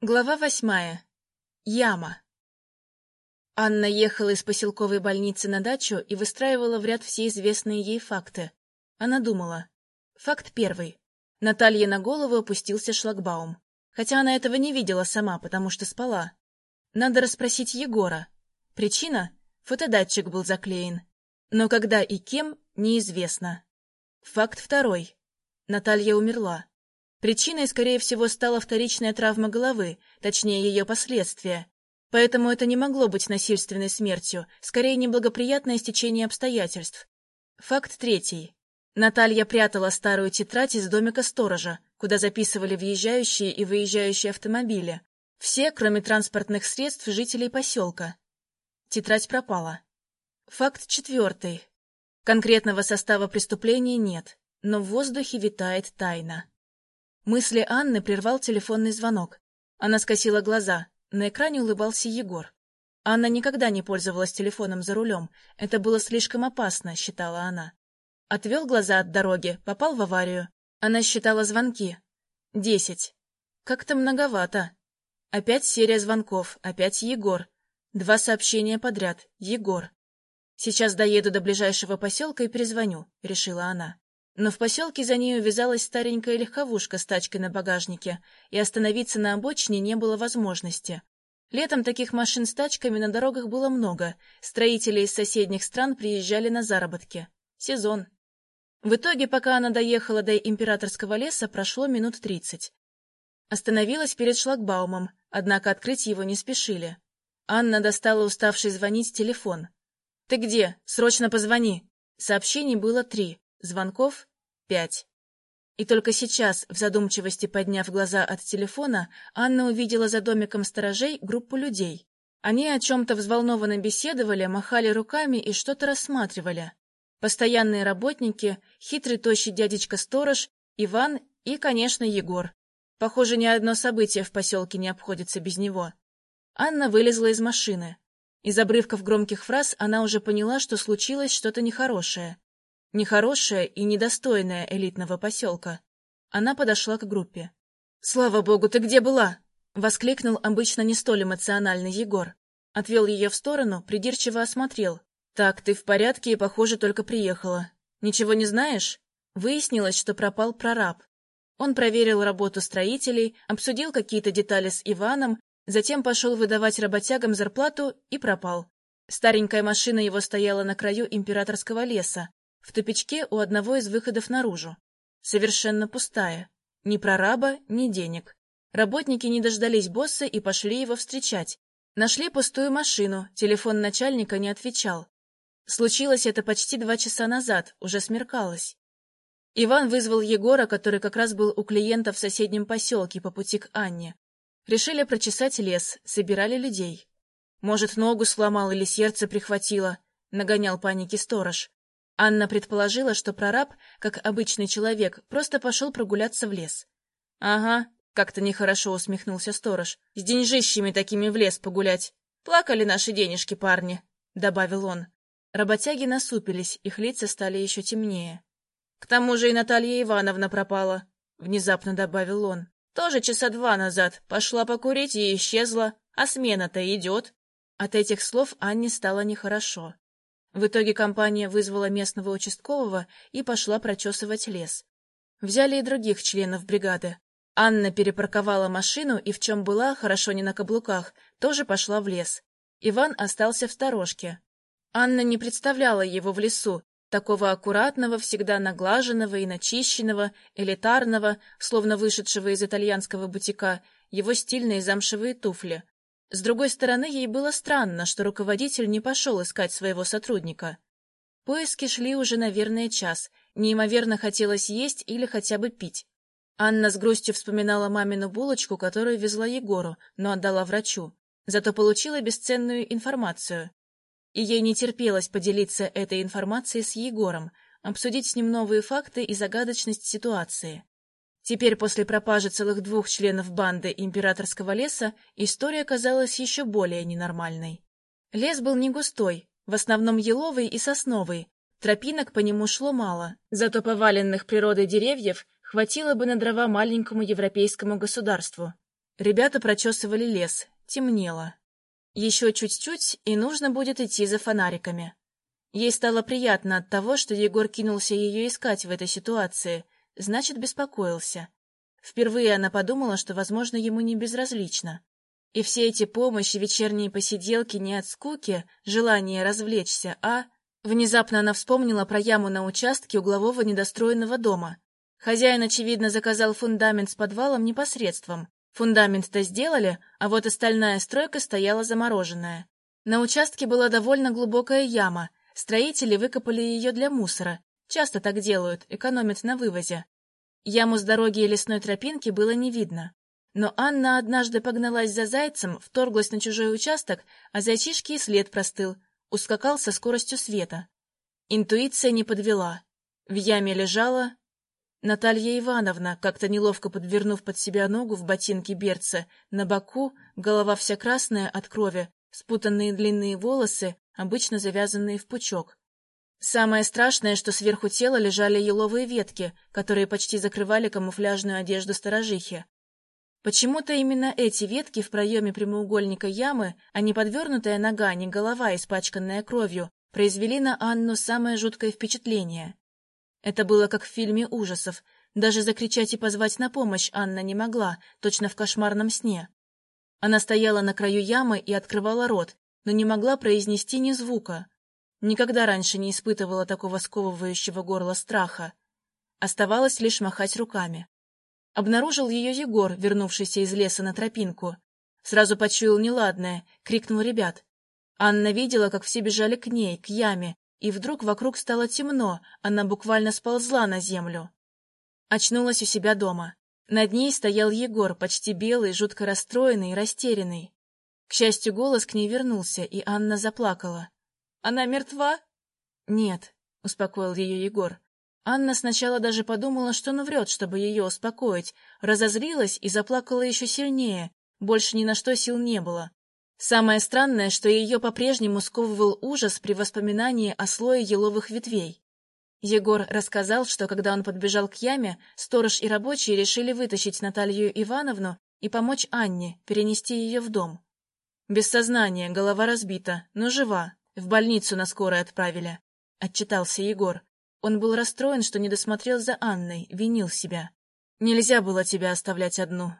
Глава восьмая. Яма. Анна ехала из поселковой больницы на дачу и выстраивала в ряд все известные ей факты. Она думала. Факт первый. Наталье на голову опустился шлагбаум. Хотя она этого не видела сама, потому что спала. Надо расспросить Егора. Причина? Фотодатчик был заклеен. Но когда и кем, неизвестно. Факт второй. Наталья умерла. Причиной, скорее всего, стала вторичная травма головы, точнее ее последствия. Поэтому это не могло быть насильственной смертью, скорее неблагоприятное стечение обстоятельств. Факт третий. Наталья прятала старую тетрадь из домика сторожа, куда записывали въезжающие и выезжающие автомобили. Все, кроме транспортных средств жителей поселка. Тетрадь пропала. Факт четвертый. Конкретного состава преступления нет, но в воздухе витает тайна. Мысли Анны прервал телефонный звонок. Она скосила глаза. На экране улыбался Егор. Анна никогда не пользовалась телефоном за рулем. Это было слишком опасно, считала она. Отвел глаза от дороги, попал в аварию. Она считала звонки. Десять. Как-то многовато. Опять серия звонков, опять Егор. Два сообщения подряд. Егор. Сейчас доеду до ближайшего поселка и перезвоню, решила она. Но в поселке за ней увязалась старенькая легковушка с тачкой на багажнике, и остановиться на обочине не было возможности. Летом таких машин с тачками на дорогах было много, строители из соседних стран приезжали на заработки. Сезон. В итоге, пока она доехала до императорского леса, прошло минут тридцать. Остановилась перед шлагбаумом, однако открыть его не спешили. Анна достала уставший звонить телефон. «Ты где? Срочно позвони!» Сообщений было три, звонков пять. И только сейчас, в задумчивости подняв глаза от телефона, Анна увидела за домиком сторожей группу людей. Они о чем-то взволнованно беседовали, махали руками и что-то рассматривали. Постоянные работники, хитрый тощий дядечка-сторож, Иван и, конечно, Егор. Похоже, ни одно событие в поселке не обходится без него. Анна вылезла из машины. Из обрывков громких фраз она уже поняла, что случилось что-то нехорошее. Нехорошая и недостойная элитного поселка. Она подошла к группе. «Слава богу, ты где была?» — воскликнул обычно не столь эмоциональный Егор. Отвел ее в сторону, придирчиво осмотрел. «Так, ты в порядке и, похоже, только приехала. Ничего не знаешь?» Выяснилось, что пропал прораб. Он проверил работу строителей, обсудил какие-то детали с Иваном, затем пошел выдавать работягам зарплату и пропал. Старенькая машина его стояла на краю императорского леса, в тупичке у одного из выходов наружу. Совершенно пустая. Ни прораба, ни денег. Работники не дождались босса и пошли его встречать. Нашли пустую машину, телефон начальника не отвечал. Случилось это почти два часа назад, уже смеркалось. Иван вызвал Егора, который как раз был у клиента в соседнем поселке по пути к Анне. Решили прочесать лес, собирали людей. Может, ногу сломал или сердце прихватило, нагонял паники сторож. Анна предположила, что прораб, как обычный человек, просто пошел прогуляться в лес. — Ага, — как-то нехорошо усмехнулся сторож, — с деньжищами такими в лес погулять. Плакали наши денежки, парни, — добавил он. Работяги насупились, их лица стали еще темнее. — К тому же и Наталья Ивановна пропала, — внезапно добавил он. — Тоже часа два назад. Пошла покурить и исчезла. А смена-то идет. От этих слов Анне стало нехорошо. В итоге компания вызвала местного участкового и пошла прочесывать лес. Взяли и других членов бригады. Анна перепарковала машину и в чем была, хорошо не на каблуках, тоже пошла в лес. Иван остался в сторожке. Анна не представляла его в лесу, такого аккуратного, всегда наглаженного и начищенного, элитарного, словно вышедшего из итальянского бутика, его стильные замшевые туфли, с другой стороны, ей было странно, что руководитель не пошел искать своего сотрудника. Поиски шли уже, наверное, час. Неимоверно хотелось есть или хотя бы пить. Анна с грустью вспоминала мамину булочку, которую везла Егору, но отдала врачу. Зато получила бесценную информацию. И ей не терпелось поделиться этой информацией с Егором, обсудить с ним новые факты и загадочность ситуации. Теперь, после пропажи целых двух членов банды императорского леса, история казалась еще более ненормальной. Лес был не густой, в основном еловый и сосновый, тропинок по нему шло мало, зато поваленных природой деревьев хватило бы на дрова маленькому европейскому государству. Ребята прочесывали лес, темнело. Еще чуть-чуть, и нужно будет идти за фонариками. Ей стало приятно от того, что Егор кинулся ее искать в этой ситуации, значит, беспокоился. Впервые она подумала, что, возможно, ему не безразлично. И все эти помощи, вечерние посиделки не от скуки, желание развлечься, а... Внезапно она вспомнила про яму на участке углового недостроенного дома. Хозяин, очевидно, заказал фундамент с подвалом непосредством. Фундамент-то сделали, а вот остальная стройка стояла замороженная. На участке была довольно глубокая яма, строители выкопали ее для мусора. Часто так делают, экономят на вывозе. Яму с дороги и лесной тропинки было не видно. Но Анна однажды погналась за зайцем, вторглась на чужой участок, а зайчишки и след простыл — ускакал со скоростью света. Интуиция не подвела. В яме лежала Наталья Ивановна, как-то неловко подвернув под себя ногу в ботинке берца, на боку, голова вся красная от крови, спутанные длинные волосы, обычно завязанные в пучок. Самое страшное, что сверху тела лежали еловые ветки, которые почти закрывали камуфляжную одежду сторожихи. Почему-то именно эти ветки в проеме прямоугольника ямы, а не подвернутая нога, не голова, испачканная кровью, произвели на Анну самое жуткое впечатление. Это было как в фильме ужасов. Даже закричать и позвать на помощь Анна не могла, точно в кошмарном сне. Она стояла на краю ямы и открывала рот, но не могла произнести ни звука. Никогда раньше не испытывала такого сковывающего горла страха. Оставалось лишь махать руками. Обнаружил ее Егор, вернувшийся из леса на тропинку. Сразу почуял неладное, крикнул ребят. Анна видела, как все бежали к ней, к яме, и вдруг вокруг стало темно, она буквально сползла на землю. Очнулась у себя дома. Над ней стоял Егор, почти белый, жутко расстроенный и растерянный. К счастью, голос к ней вернулся, и Анна заплакала. «Она мертва?» «Нет», — успокоил ее Егор. Анна сначала даже подумала, что он врет, чтобы ее успокоить, разозлилась и заплакала еще сильнее, больше ни на что сил не было. Самое странное, что ее по-прежнему сковывал ужас при воспоминании о слое еловых ветвей. Егор рассказал, что когда он подбежал к яме, сторож и рабочие решили вытащить Наталью Ивановну и помочь Анне перенести ее в дом. Без сознания, голова разбита, но жива, в больницу на скорой отправили, — отчитался Егор. Он был расстроен, что не досмотрел за Анной, винил себя. «Нельзя было тебя оставлять одну.